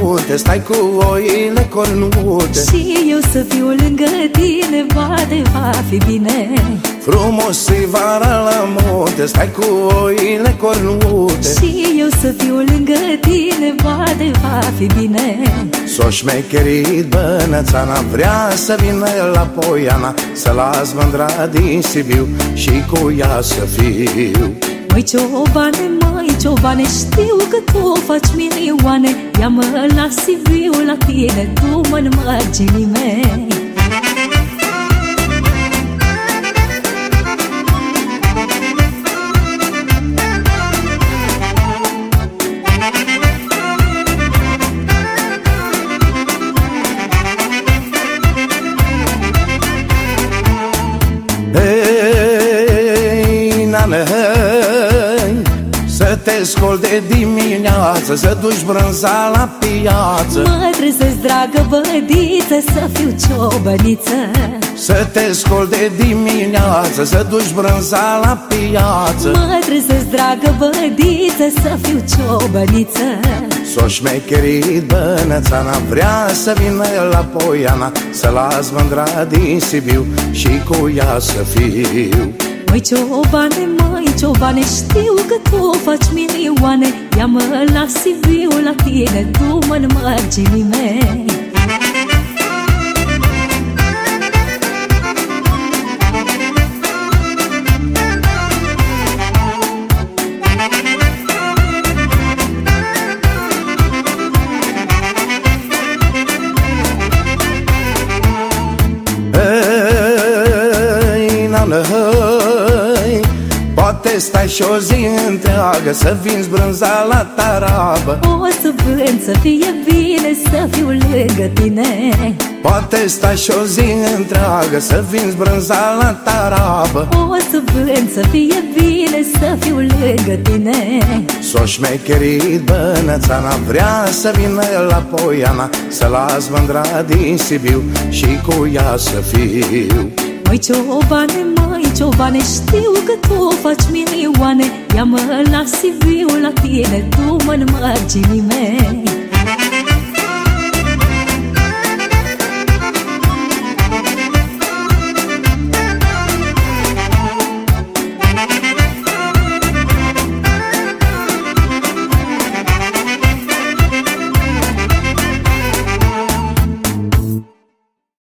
munte Stai cu oile cornute. Și eu să fiu lângă tine Poate va fi bine. Frumos e vara la munte Stai cu oile cornute. Și eu să fiu lângă tine Poate va fi bine. S-o șmecherit bănățana Vrea să vină la Poiana Să las mândra din Sibiu Și cu ea să fiu Măi ciobane, măi ciobane Știu că tu faci milioane. Ia-mă la Sibiu la tine Tu mă în marginii mei Hei, nană, hei, Să te scol de dimineață Să duci brânza la piață. Mă trezesc, dragă bădiță Să fiu ciobăniță. Să te scol de dimineață Să duci brânza la piață. Mă trezesc, dragă bădiță Să fiu ciobăniță. S-o șmecherit bănățana Vrea să vină la Poiana Să las mândra din Sibiu Și cu ea să fiu Măi ciobane, măi ciobane Știu că tu faci milioane. Ia-mă la Sibiu la tine Tu mă în marginii mei. Hei, nană, hei Poate stai și o zi întreagă Să vinzi brânza la tarabă. O să vând să fie bine Să fiu lângă tine. Poate stai și o zi întreagă Să vinzi brânza la tarabă. O să vând să fie bine Să fiu lângă tine. S-o șmecherit bănățana Vrea să vină la Poiana Să las mândra din Sibiu Și cu ea să fiu Măi ciobane, măi ciobane Știu că tu faci milioane. Ia-mă la Sibiu la tine Tu mă în marginii mei